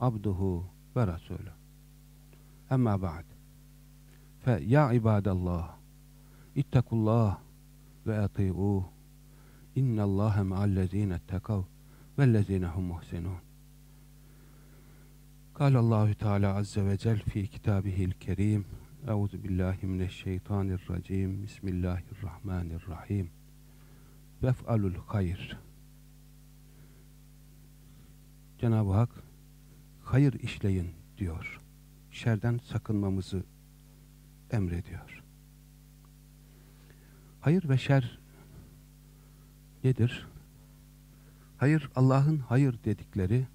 abduhu ve rasulü. Amma ba'd. Fe ya ibadallah ittakullah ve ati'uh. İnnallâhe me'allezîne ettekav vellezîne hum muhsinûn. Kâlallahu Teala azze ve cel fi kitabihil kerim. Euzu billahi mineşşeytanirracim. Bismillahirrahmanirrahim. Vef'alul hayr. Cenab-ı Hak hayır işleyin diyor. Şerden sakınmamızı emrediyor. Hayır ve şer nedir? Hayır Allah'ın hayır dedikleri,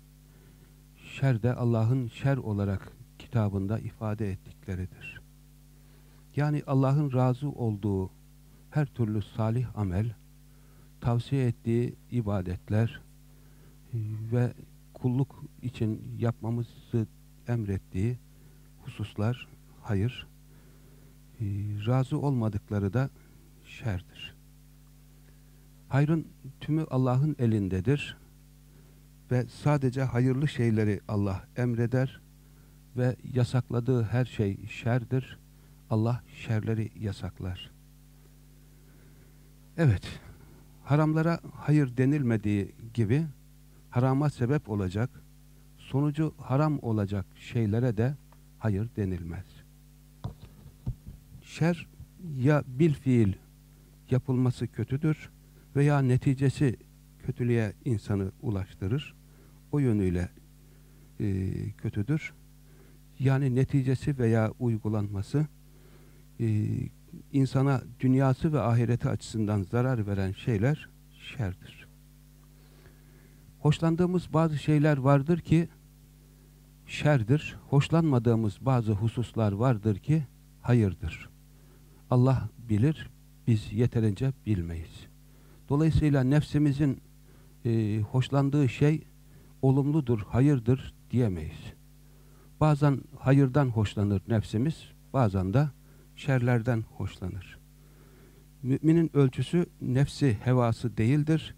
şer de Allah'ın şer olarak kitabında ifade ettikleridir. Yani Allah'ın razı olduğu her türlü salih amel, tavsiye ettiği ibadetler ve kulluk için yapmamızı emrettiği hususlar hayır, razı olmadıkları da şerdir. Hayrın tümü Allah'ın elindedir ve sadece hayırlı şeyleri Allah emreder ve yasakladığı her şey şerdir. Allah şerleri yasaklar. Evet, haramlara hayır denilmediği gibi harama sebep olacak, sonucu haram olacak şeylere de hayır denilmez. Şer ya bil fiil yapılması kötüdür veya neticesi kötülüğe insanı ulaştırır. O yönüyle e, kötüdür. Yani neticesi veya uygulanması e, insana dünyası ve ahireti açısından zarar veren şeyler şerdir. Hoşlandığımız bazı şeyler vardır ki şerdir. Hoşlanmadığımız bazı hususlar vardır ki hayırdır. Allah bilir, biz yeterince bilmeyiz. Dolayısıyla nefsimizin e, hoşlandığı şey olumludur, hayırdır diyemeyiz. Bazen hayırdan hoşlanır nefsimiz, bazen de şerlerden hoşlanır. Müminin ölçüsü nefsi hevası değildir.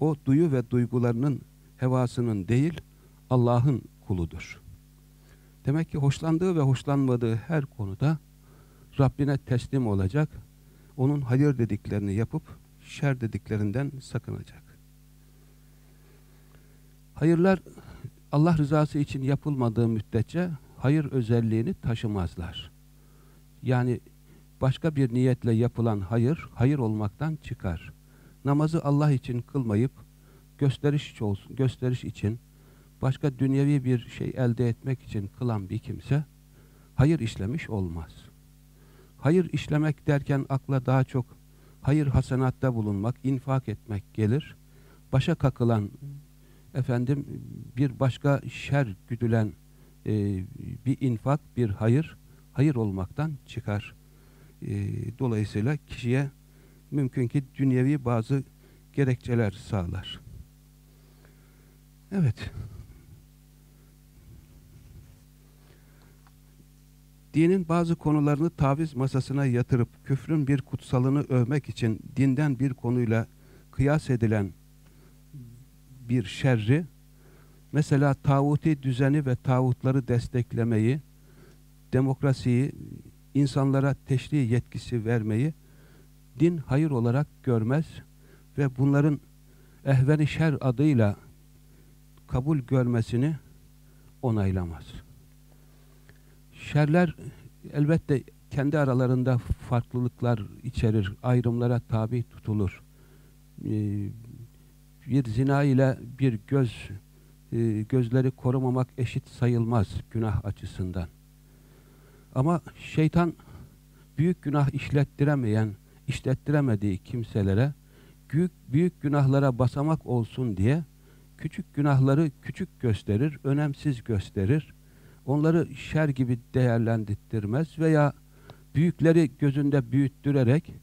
O duyu ve duygularının hevasının değil, Allah'ın kuludur. Demek ki hoşlandığı ve hoşlanmadığı her konuda Rabbine teslim olacak, onun hayır dediklerini yapıp şer dediklerinden sakınacak. Hayırlar Allah rızası için yapılmadığı müddetçe hayır özelliğini taşımazlar. Yani başka bir niyetle yapılan hayır, hayır olmaktan çıkar. Namazı Allah için kılmayıp gösteriş olsun, gösteriş için başka dünyevi bir şey elde etmek için kılan bir kimse hayır işlemiş olmaz. Hayır işlemek derken akla daha çok hayır hasanatta bulunmak, infak etmek gelir. Başa kakılan efendim bir başka şer güdülen e, bir infak, bir hayır, hayır olmaktan çıkar. E, dolayısıyla kişiye mümkün ki dünyevi bazı gerekçeler sağlar. Evet. dinin bazı konularını taviz masasına yatırıp küfrün bir kutsalını övmek için dinden bir konuyla kıyas edilen bir şerri, mesela tağuti düzeni ve tağutları desteklemeyi, demokrasiyi, insanlara teşri yetkisi vermeyi din hayır olarak görmez ve bunların ehveni şer adıyla kabul görmesini onaylamaz. Şerler elbette kendi aralarında farklılıklar içerir, ayrımlara tabi tutulur. Ee, bir zina ile bir göz e, gözleri korumamak eşit sayılmaz günah açısından. Ama şeytan büyük günah işlettiremeyen, işlettiremediği kimselere büyük büyük günahlara basamak olsun diye küçük günahları küçük gösterir, önemsiz gösterir onları şer gibi değerlendirmez veya büyükleri gözünde büyüttürerek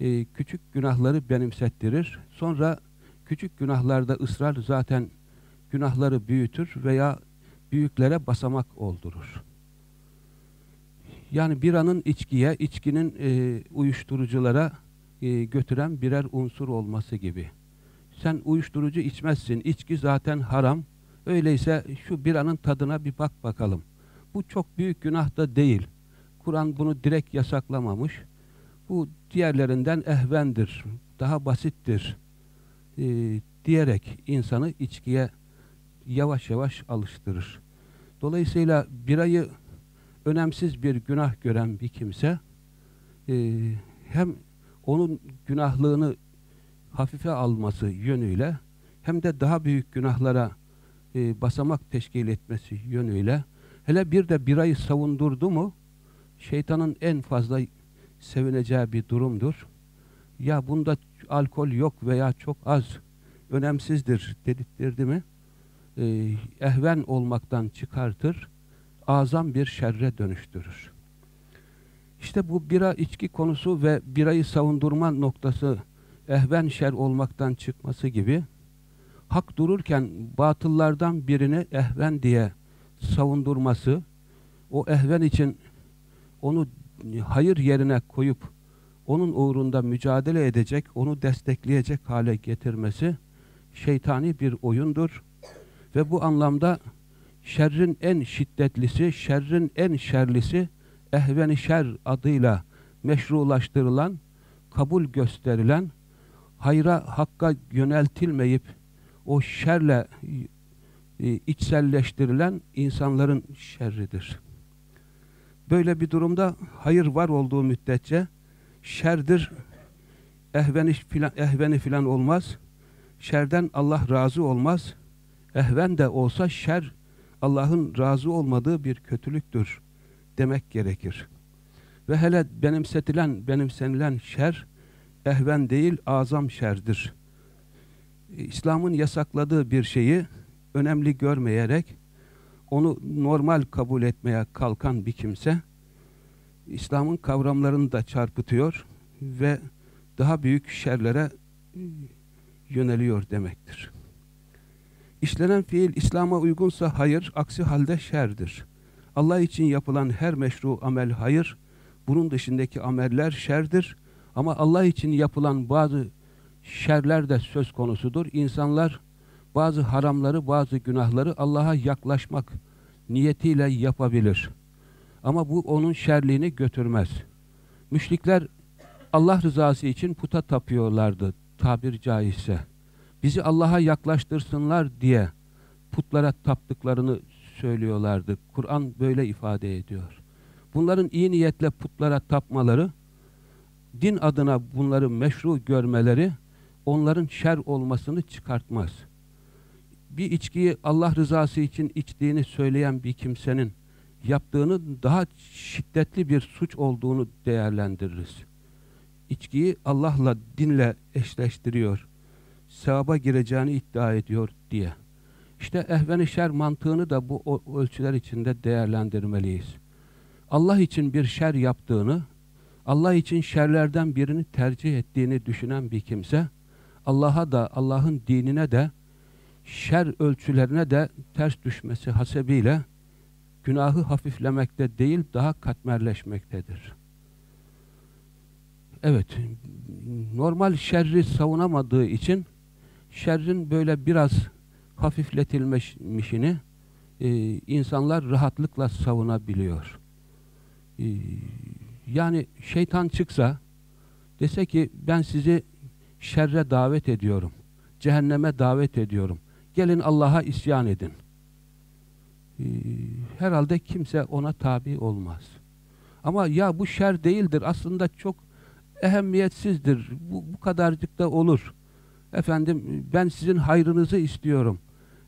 e, küçük günahları benimsettirir. Sonra küçük günahlarda ısrar zaten günahları büyütür veya büyüklere basamak oldurur. Yani biranın içkiye, içkinin e, uyuşturuculara e, götüren birer unsur olması gibi. Sen uyuşturucu içmezsin, içki zaten haram. Öyleyse şu biranın tadına bir bak bakalım. Bu çok büyük günah da değil. Kur'an bunu direkt yasaklamamış. Bu diğerlerinden ehvendir, daha basittir e, diyerek insanı içkiye yavaş yavaş alıştırır. Dolayısıyla birayı önemsiz bir günah gören bir kimse e, hem onun günahlığını hafife alması yönüyle hem de daha büyük günahlara e, basamak teşkil etmesi yönüyle hele bir de birayı savundurdu mu şeytanın en fazla sevineceği bir durumdur. Ya bunda alkol yok veya çok az önemsizdir dedirtti mi e, ehven olmaktan çıkartır azam bir şerre dönüştürür. İşte bu bira içki konusu ve birayı savundurma noktası ehven şer olmaktan çıkması gibi hak dururken batıllardan birini ehven diye savundurması o ehven için onu hayır yerine koyup onun uğrunda mücadele edecek, onu destekleyecek hale getirmesi şeytani bir oyundur. Ve bu anlamda şerrin en şiddetlisi, şerrin en şerlisi ehveni şer adıyla meşrulaştırılan, kabul gösterilen, hayra, hakka yöneltilmeyip o şerle e, içselleştirilen insanların şerridir. Böyle bir durumda hayır var olduğu müddetçe şerdir ehveni filan, ehveni filan olmaz. Şerden Allah razı olmaz. Ehven de olsa şer Allah'ın razı olmadığı bir kötülüktür demek gerekir. Ve hele benimsetilen, benimsenilen şer ehven değil azam şerdir. İslam'ın yasakladığı bir şeyi önemli görmeyerek onu normal kabul etmeye kalkan bir kimse İslam'ın kavramlarını da çarpıtıyor ve daha büyük şerlere yöneliyor demektir. İşlenen fiil İslam'a uygunsa hayır, aksi halde şerdir. Allah için yapılan her meşru amel hayır, bunun dışındaki ameller şerdir. Ama Allah için yapılan bazı şerler de söz konusudur. İnsanlar bazı haramları, bazı günahları Allah'a yaklaşmak niyetiyle yapabilir. Ama bu onun şerliğini götürmez. Müşrikler Allah rızası için puta tapıyorlardı tabir caizse bizi Allah'a yaklaştırsınlar diye putlara taptıklarını söylüyorlardı. Kur'an böyle ifade ediyor. Bunların iyi niyetle putlara tapmaları, din adına bunları meşru görmeleri, onların şer olmasını çıkartmaz. Bir içkiyi Allah rızası için içtiğini söyleyen bir kimsenin yaptığını daha şiddetli bir suç olduğunu değerlendiririz. İçkiyi Allah'la, dinle eşleştiriyor sevaba gireceğini iddia ediyor diye. İşte ehven-i şer mantığını da bu ölçüler içinde değerlendirmeliyiz. Allah için bir şer yaptığını, Allah için şerlerden birini tercih ettiğini düşünen bir kimse, Allah'a da, Allah'ın dinine de, şer ölçülerine de ters düşmesi hasebiyle, günahı hafiflemekte değil, daha katmerleşmektedir. Evet, normal şerri savunamadığı için, şerrin böyle biraz hafifletilmişini e, insanlar rahatlıkla savunabiliyor. E, yani şeytan çıksa dese ki ben sizi şerre davet ediyorum. Cehenneme davet ediyorum. Gelin Allah'a isyan edin. E, herhalde kimse ona tabi olmaz. Ama ya bu şer değildir. Aslında çok ehemmiyetsizdir. Bu, bu kadarcık da olur efendim ben sizin hayrınızı istiyorum.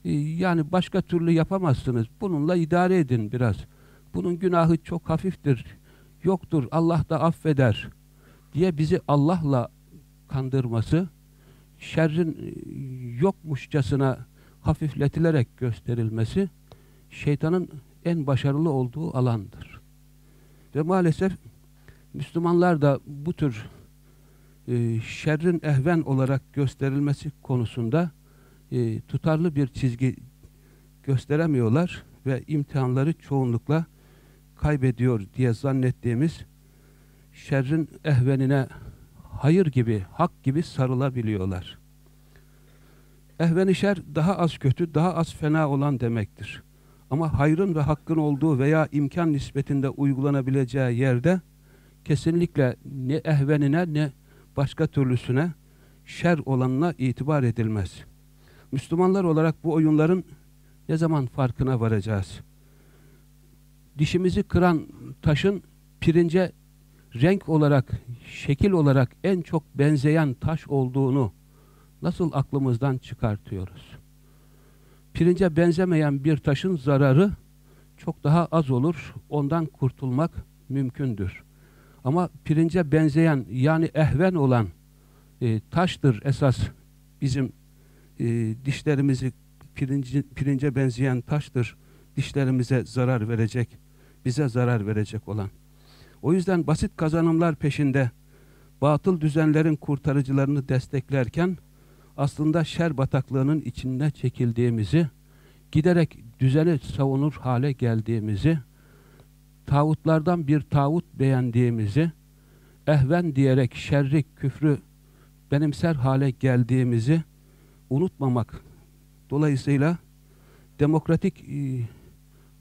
Ee, yani başka türlü yapamazsınız. Bununla idare edin biraz. Bunun günahı çok hafiftir. Yoktur. Allah da affeder. Diye bizi Allah'la kandırması, şerrin e, yokmuşçasına hafifletilerek gösterilmesi, şeytanın en başarılı olduğu alandır. Ve maalesef Müslümanlar da bu tür e, şerrin ehven olarak gösterilmesi konusunda e, tutarlı bir çizgi gösteremiyorlar ve imtihanları çoğunlukla kaybediyor diye zannettiğimiz şerrin ehvenine hayır gibi, hak gibi sarılabiliyorlar. Ehven-i şer daha az kötü, daha az fena olan demektir. Ama hayrın ve hakkın olduğu veya imkan nispetinde uygulanabileceği yerde kesinlikle ne ehvenine ne başka türlüsüne şer olanına itibar edilmez. Müslümanlar olarak bu oyunların ne zaman farkına varacağız? Dişimizi kıran taşın pirince renk olarak, şekil olarak en çok benzeyen taş olduğunu nasıl aklımızdan çıkartıyoruz? Pirince benzemeyen bir taşın zararı çok daha az olur. Ondan kurtulmak mümkündür. Ama pirince benzeyen yani ehven olan e, taştır esas bizim e, dişlerimizi pirinci, pirince benzeyen taştır dişlerimize zarar verecek, bize zarar verecek olan. O yüzden basit kazanımlar peşinde batıl düzenlerin kurtarıcılarını desteklerken aslında şer bataklığının içine çekildiğimizi, giderek düzeni savunur hale geldiğimizi, tağutlardan bir tağut beğendiğimizi, ehven diyerek şerri, küfrü benimser hale geldiğimizi unutmamak. Dolayısıyla demokratik e,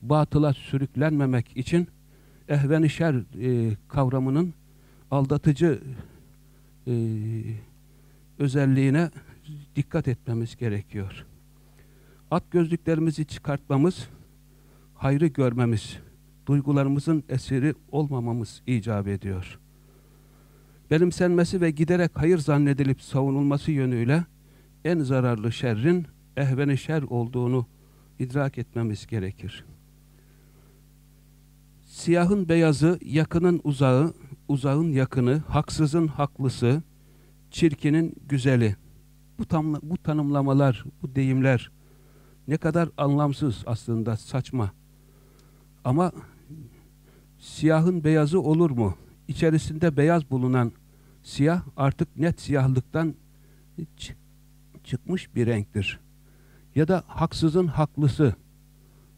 batıla sürüklenmemek için ehven-i şer e, kavramının aldatıcı e, özelliğine dikkat etmemiz gerekiyor. At gözlüklerimizi çıkartmamız, hayrı görmemiz, duygularımızın esiri olmamamız icap ediyor. Benimsenmesi ve giderek hayır zannedilip savunulması yönüyle en zararlı şerrin ehveni şer olduğunu idrak etmemiz gerekir. Siyahın beyazı, yakının uzağı, uzağın yakını, haksızın haklısı, çirkinin güzeli. Bu, tam, bu tanımlamalar, bu deyimler ne kadar anlamsız aslında, saçma. Ama siyahın beyazı olur mu? İçerisinde beyaz bulunan siyah artık net siyahlıktan çıkmış bir renktir. Ya da haksızın haklısı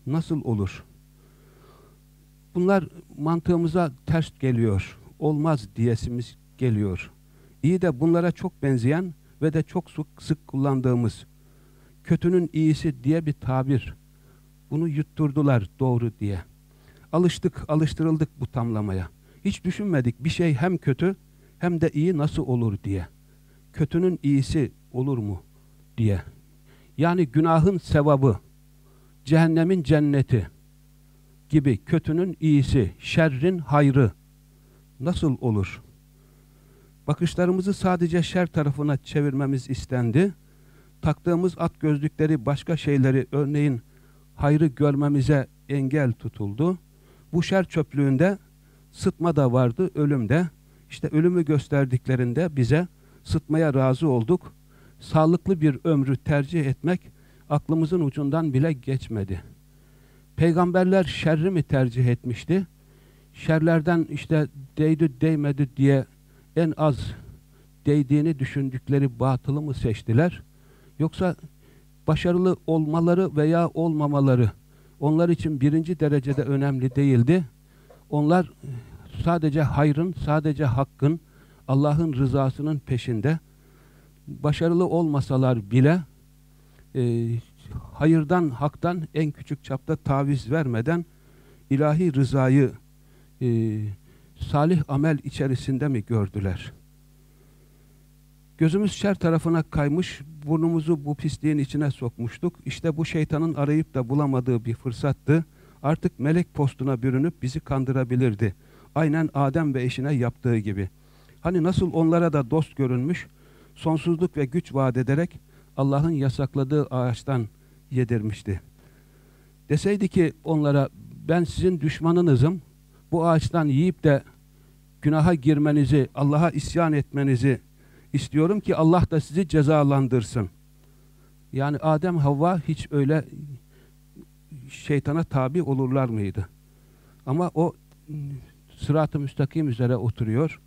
nasıl olur? Bunlar mantığımıza ters geliyor. Olmaz diyesimiz geliyor. İyi de bunlara çok benzeyen ve de çok sık, sık kullandığımız kötünün iyisi diye bir tabir. Bunu yutturdular doğru diye. Alıştık, alıştırıldık bu tamlamaya. Hiç düşünmedik bir şey hem kötü hem de iyi nasıl olur diye. Kötünün iyisi olur mu diye. Yani günahın sevabı, cehennemin cenneti gibi kötünün iyisi, şerrin hayrı nasıl olur? Bakışlarımızı sadece şer tarafına çevirmemiz istendi. Taktığımız at gözlükleri başka şeyleri örneğin hayrı görmemize engel tutuldu. Bu şer çöplüğünde sıtma da vardı, ölüm de. İşte ölümü gösterdiklerinde bize sıtmaya razı olduk. Sağlıklı bir ömrü tercih etmek aklımızın ucundan bile geçmedi. Peygamberler şerri mi tercih etmişti? Şerlerden işte değdi değmedi diye en az değdiğini düşündükleri batılı mı seçtiler? Yoksa başarılı olmaları veya olmamaları onlar için birinci derecede önemli değildi. Onlar sadece hayrın, sadece hakkın, Allah'ın rızasının peşinde başarılı olmasalar bile e, hayırdan, haktan en küçük çapta taviz vermeden ilahi rızayı e, salih amel içerisinde mi gördüler? Gözümüz şer tarafına kaymış, burnumuzu bu pisliğin içine sokmuştuk. İşte bu şeytanın arayıp da bulamadığı bir fırsattı. Artık melek postuna bürünüp bizi kandırabilirdi. Aynen Adem ve eşine yaptığı gibi. Hani nasıl onlara da dost görünmüş, sonsuzluk ve güç vaat ederek Allah'ın yasakladığı ağaçtan yedirmişti. Deseydi ki onlara ben sizin düşmanınızım, bu ağaçtan yiyip de günaha girmenizi, Allah'a isyan etmenizi istiyorum ki Allah da sizi cezalandırsın. Yani Adem Havva hiç öyle şeytana tabi olurlar mıydı? Ama o sırat-ı müstakim üzere oturuyor.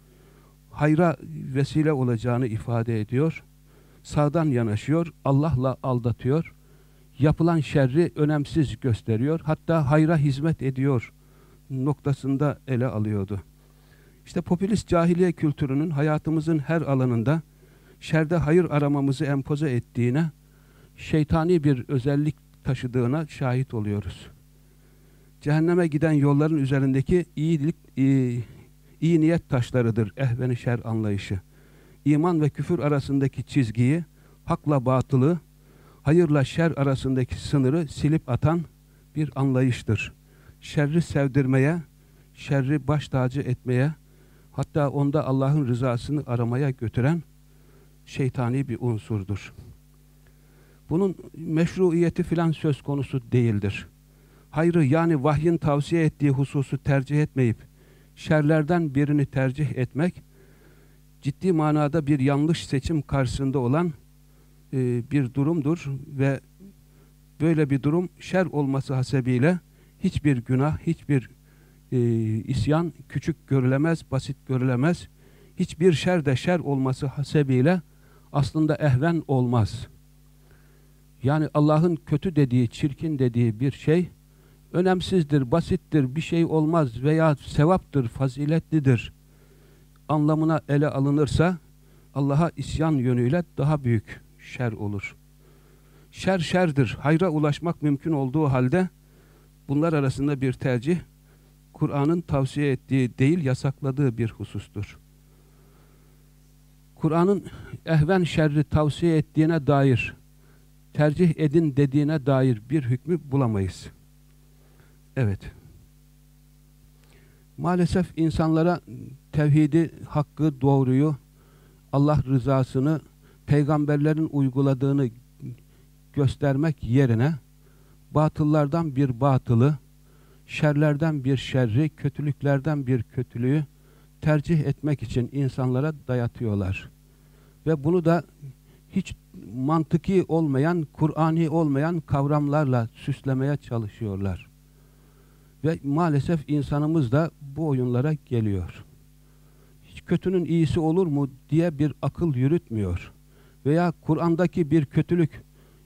Hayra vesile olacağını ifade ediyor. Sağdan yanaşıyor, Allah'la aldatıyor. Yapılan şerri önemsiz gösteriyor. Hatta hayra hizmet ediyor noktasında ele alıyordu. İşte popülist cahiliye kültürünün hayatımızın her alanında şerde hayır aramamızı empoze ettiğine, şeytani bir özellik taşıdığına şahit oluyoruz. Cehenneme giden yolların üzerindeki iyilik, iyi, iyi niyet taşlarıdır ehven şer anlayışı. İman ve küfür arasındaki çizgiyi, hakla batılı, hayırla şer arasındaki sınırı silip atan bir anlayıştır. Şerri sevdirmeye, şerri baş tacı etmeye, hatta onda Allah'ın rızasını aramaya götüren şeytani bir unsurdur. Bunun meşruiyeti filan söz konusu değildir. Hayrı yani vahyin tavsiye ettiği hususu tercih etmeyip şerlerden birini tercih etmek ciddi manada bir yanlış seçim karşısında olan e, bir durumdur ve böyle bir durum şer olması hasebiyle hiçbir günah, hiçbir e, isyan küçük görülemez, basit görülemez. Hiçbir şer de şer olması hasebiyle aslında ehven olmaz. Yani Allah'ın kötü dediği, çirkin dediği bir şey önemsizdir, basittir, bir şey olmaz veya sevaptır, faziletlidir anlamına ele alınırsa Allah'a isyan yönüyle daha büyük şer olur. Şer şerdir. Hayra ulaşmak mümkün olduğu halde bunlar arasında bir tercih Kur'an'ın tavsiye ettiği değil yasakladığı bir husustur. Kur'an'ın ehven şerri tavsiye ettiğine dair tercih edin dediğine dair bir hükmü bulamayız. Evet. Maalesef insanlara tevhidi, hakkı, doğruyu, Allah rızasını, peygamberlerin uyguladığını göstermek yerine batıllardan bir batılı, şerlerden bir şerri, kötülüklerden bir kötülüğü tercih etmek için insanlara dayatıyorlar. Ve bunu da hiç mantıki olmayan, Kur'ani olmayan kavramlarla süslemeye çalışıyorlar. Ve maalesef insanımız da bu oyunlara geliyor. Kötünün iyisi olur mu diye bir akıl yürütmüyor. Veya Kur'an'daki bir kötülük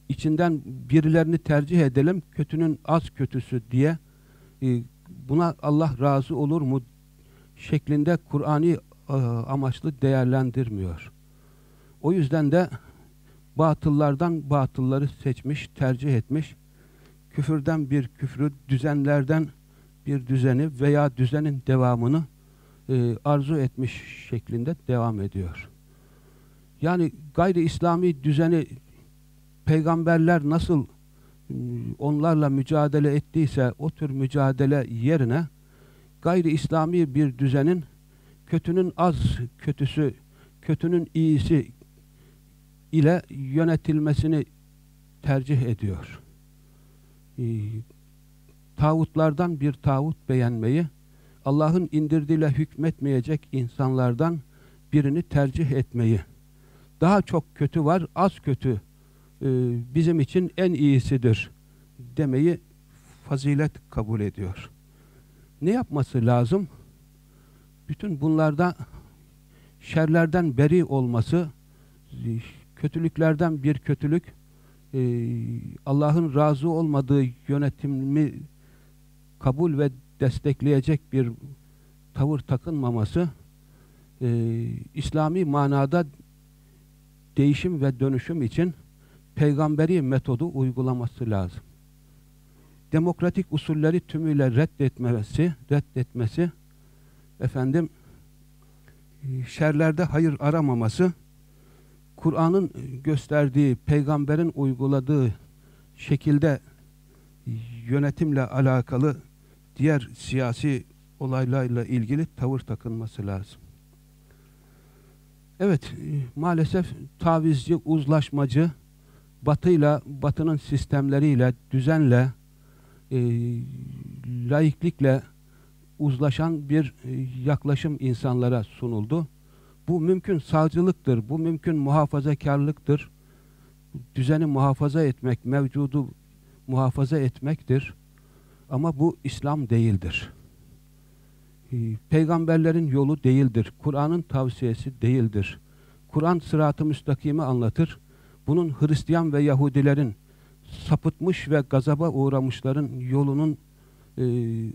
içinden birilerini tercih edelim, kötünün az kötüsü diye e, buna Allah razı olur mu şeklinde Kur'an'i e, amaçlı değerlendirmiyor. O yüzden de batıllardan batılları seçmiş, tercih etmiş, küfürden bir küfrü, düzenlerden bir düzeni veya düzenin devamını e, arzu etmiş şeklinde devam ediyor. Yani gayri İslami düzeni peygamberler nasıl ıı, onlarla mücadele ettiyse o tür mücadele yerine gayri İslami bir düzenin kötünün az kötüsü, kötünün iyisi ile yönetilmesini tercih ediyor. Ee, tağutlardan bir tağut beğenmeyi, Allah'ın indirdiğiyle hükmetmeyecek insanlardan birini tercih etmeyi. Daha çok kötü var, az kötü e, bizim için en iyisidir demeyi fazilet kabul ediyor. Ne yapması lazım? Bütün bunlarda şerlerden beri olması, kötülüklerden bir kötülük, e, Allah'ın razı olmadığı yönetimi kabul ve destekleyecek bir tavır takınmaması, e, İslami manada değişim ve dönüşüm için peygamberi metodu uygulaması lazım. Demokratik usulleri tümüyle reddetmesi, reddetmesi, efendim, şerlerde hayır aramaması, Kur'an'ın gösterdiği, peygamberin uyguladığı şekilde yönetimle alakalı diğer siyasi olaylarla ilgili tavır takınması lazım. Evet, maalesef tavizci, uzlaşmacı, batıyla, batının sistemleriyle, düzenle, e, laiklikle uzlaşan bir e, yaklaşım insanlara sunuldu. Bu mümkün sağcılıktır, bu mümkün muhafazakarlıktır. Düzeni muhafaza etmek, mevcudu muhafaza etmektir. Ama bu İslam değildir. Ee, peygamberlerin yolu değildir. Kur'an'ın tavsiyesi değildir. Kur'an sıratı müstakimi anlatır. Bunun Hristiyan ve Yahudilerin sapıtmış ve gazaba uğramışların yolunun e,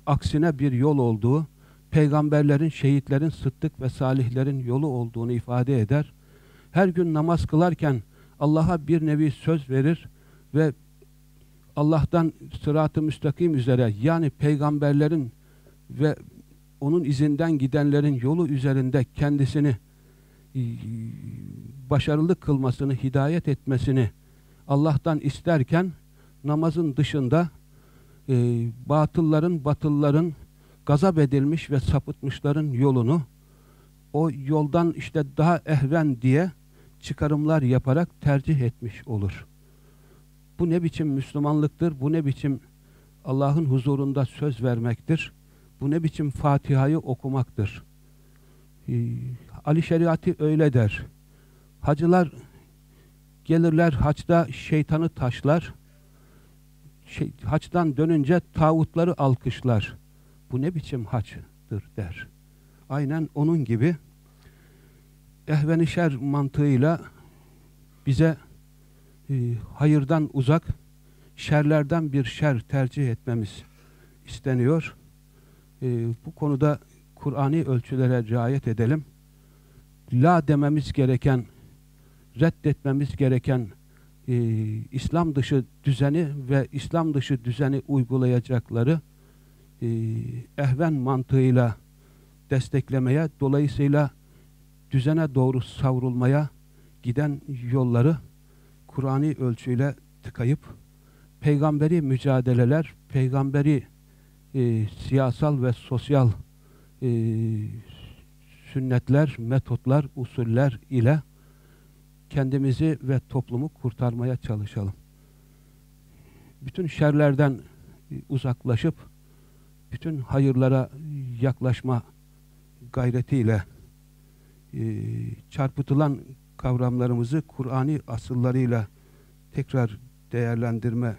aksine bir yol olduğu, peygamberlerin, şehitlerin, sıddık ve salihlerin yolu olduğunu ifade eder. Her gün namaz kılarken Allah'a bir nevi söz verir ve Allah'tan sırat-ı müstakim üzere yani peygamberlerin ve onun izinden gidenlerin yolu üzerinde kendisini e, başarılı kılmasını, hidayet etmesini Allah'tan isterken namazın dışında e, batılların, batılların gazap edilmiş ve sapıtmışların yolunu o yoldan işte daha ehven diye çıkarımlar yaparak tercih etmiş olur. Bu ne biçim Müslümanlıktır, bu ne biçim Allah'ın huzurunda söz vermektir, bu ne biçim Fatiha'yı okumaktır. Ee, Ali Şeriatı öyle der. Hacılar gelirler haçta şeytanı taşlar, şey, haçtan dönünce tağutları alkışlar. Bu ne biçim haçtır der. Aynen onun gibi ehven şer mantığıyla bize e, hayırdan uzak, şerlerden bir şer tercih etmemiz isteniyor. E, bu konuda Kur'ani ölçülere riayet edelim. La dememiz gereken, reddetmemiz gereken e, İslam dışı düzeni ve İslam dışı düzeni uygulayacakları e, ehven mantığıyla desteklemeye, dolayısıyla düzene doğru savrulmaya giden yolları Kur'ani ölçüyle tıkayıp peygamberi mücadeleler, peygamberi e, siyasal ve sosyal e, sünnetler, metotlar, usuller ile kendimizi ve toplumu kurtarmaya çalışalım. Bütün şerlerden uzaklaşıp bütün hayırlara yaklaşma gayretiyle e, çarpıtılan kavramlarımızı Kur'ani asıllarıyla tekrar değerlendirme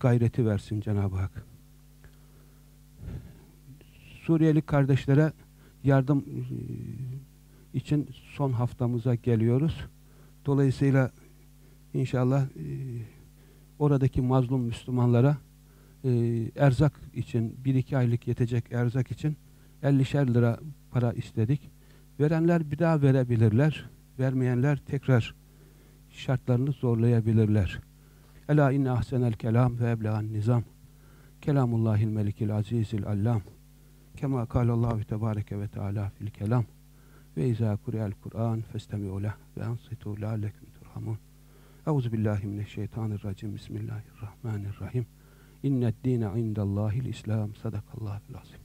gayreti versin Cenab-ı Hak. Suriyeli kardeşlere yardım e, için son haftamıza geliyoruz. Dolayısıyla inşallah e, oradaki mazlum Müslümanlara e, erzak için, bir iki aylık yetecek erzak için 50'şer lira para istedik. Verenler bir daha verebilirler. Vermeyenler tekrar şartlarını zorlayabilirler. Ela inne ahsenel kelam ve eblegan nizam. Kelamullahil melikil azizil allam. Kema kâlallahu tebareke ve teâlâ fil kelam. Ve izâ kureyel Kur'an festemi'u leh ve ansitu lâlekum turhamun. Euzu billahi mineşşeytanirracim. Bismillahirrahmanirrahim. İnned dîne indallâhil İslam. Sadakallâhul azim.